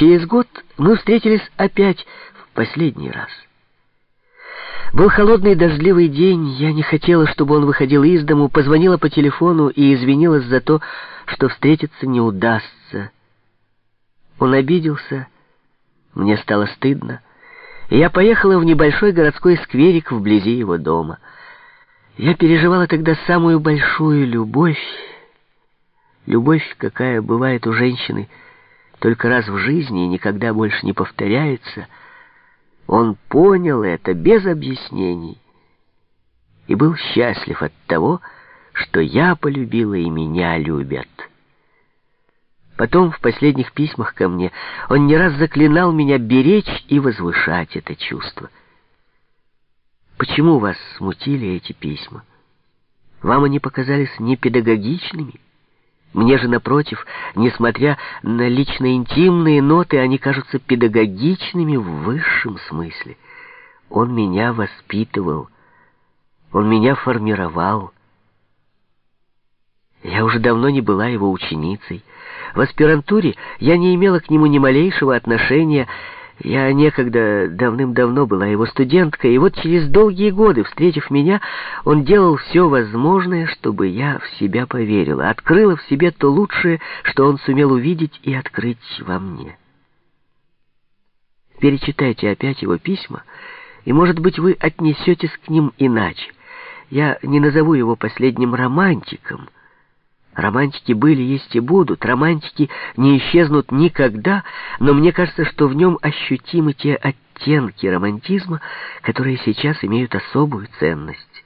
Через год мы встретились опять в последний раз. Был холодный дождливый день, я не хотела, чтобы он выходил из дому, позвонила по телефону и извинилась за то, что встретиться не удастся. Он обиделся, мне стало стыдно, и я поехала в небольшой городской скверик вблизи его дома. Я переживала тогда самую большую любовь, любовь, какая бывает у женщины только раз в жизни и никогда больше не повторяется — он понял это без объяснений и был счастлив от того, что я полюбила и меня любят. Потом в последних письмах ко мне он не раз заклинал меня беречь и возвышать это чувство. Почему вас смутили эти письма? Вам они показались непедагогичными? Мне же, напротив, несмотря на лично интимные ноты, они кажутся педагогичными в высшем смысле. Он меня воспитывал, он меня формировал. Я уже давно не была его ученицей. В аспирантуре я не имела к нему ни малейшего отношения, я некогда давным-давно была его студенткой, и вот через долгие годы, встретив меня, он делал все возможное, чтобы я в себя поверила, открыла в себе то лучшее, что он сумел увидеть и открыть во мне. Перечитайте опять его письма, и, может быть, вы отнесетесь к ним иначе. Я не назову его последним романтиком — Романтики были, есть и будут, романтики не исчезнут никогда, но мне кажется, что в нем ощутимы те оттенки романтизма, которые сейчас имеют особую ценность.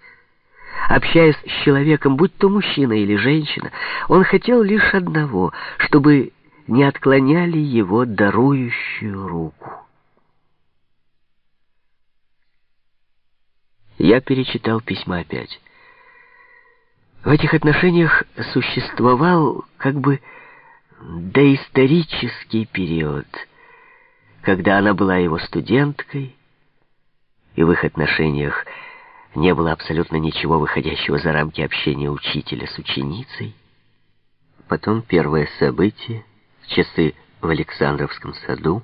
Общаясь с человеком, будь то мужчина или женщина, он хотел лишь одного, чтобы не отклоняли его дарующую руку. Я перечитал письма опять. В этих отношениях существовал как бы доисторический период, когда она была его студенткой, и в их отношениях не было абсолютно ничего выходящего за рамки общения учителя с ученицей. Потом первое событие, часы в Александровском саду,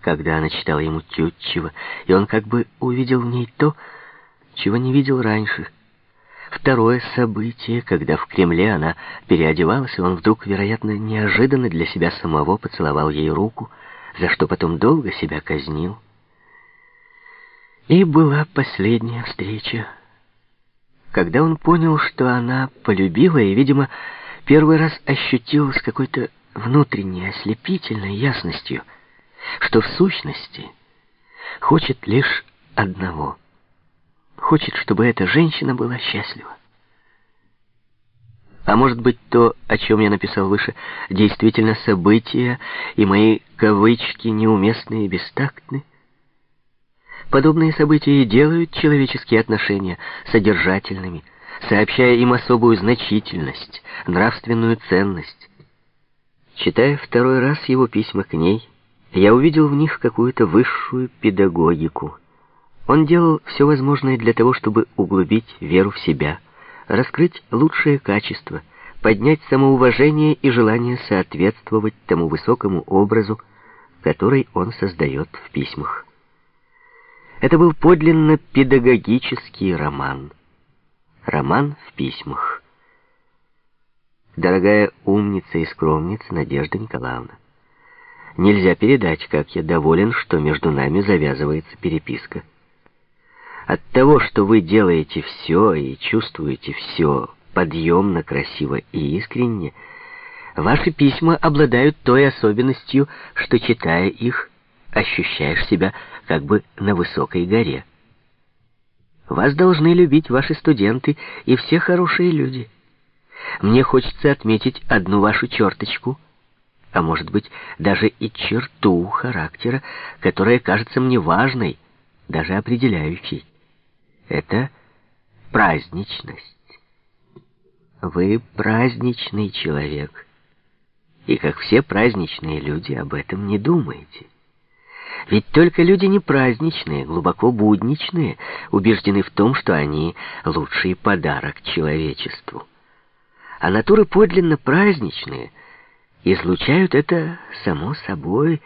когда она читала ему Тютчева, и он как бы увидел в ней то, чего не видел раньше — Второе событие, когда в Кремле она переодевалась, и он вдруг, вероятно, неожиданно для себя самого поцеловал ей руку, за что потом долго себя казнил. И была последняя встреча, когда он понял, что она полюбила и, видимо, первый раз ощутил с какой-то внутренней ослепительной ясностью, что в сущности хочет лишь одного — хочет, чтобы эта женщина была счастлива. А может быть, то, о чем я написал выше, действительно события, и мои кавычки неуместные и бестактны? Подобные события и делают человеческие отношения содержательными, сообщая им особую значительность, нравственную ценность. Читая второй раз его письма к ней, я увидел в них какую-то высшую педагогику — он делал все возможное для того, чтобы углубить веру в себя, раскрыть лучшие качества, поднять самоуважение и желание соответствовать тому высокому образу, который он создает в письмах. Это был подлинно педагогический роман. Роман в письмах. Дорогая умница и скромница Надежда Николаевна, нельзя передать, как я доволен, что между нами завязывается переписка. От того, что вы делаете все и чувствуете все подъемно, красиво и искренне, ваши письма обладают той особенностью, что, читая их, ощущаешь себя как бы на высокой горе. Вас должны любить ваши студенты и все хорошие люди. Мне хочется отметить одну вашу черточку, а может быть, даже и черту характера, которая кажется мне важной, даже определяющей это праздничность. Вы праздничный человек, и, как все праздничные люди, об этом не думаете. Ведь только люди не праздничные, глубоко будничные, убеждены в том, что они лучший подарок человечеству. А натуры подлинно праздничные излучают это само собой,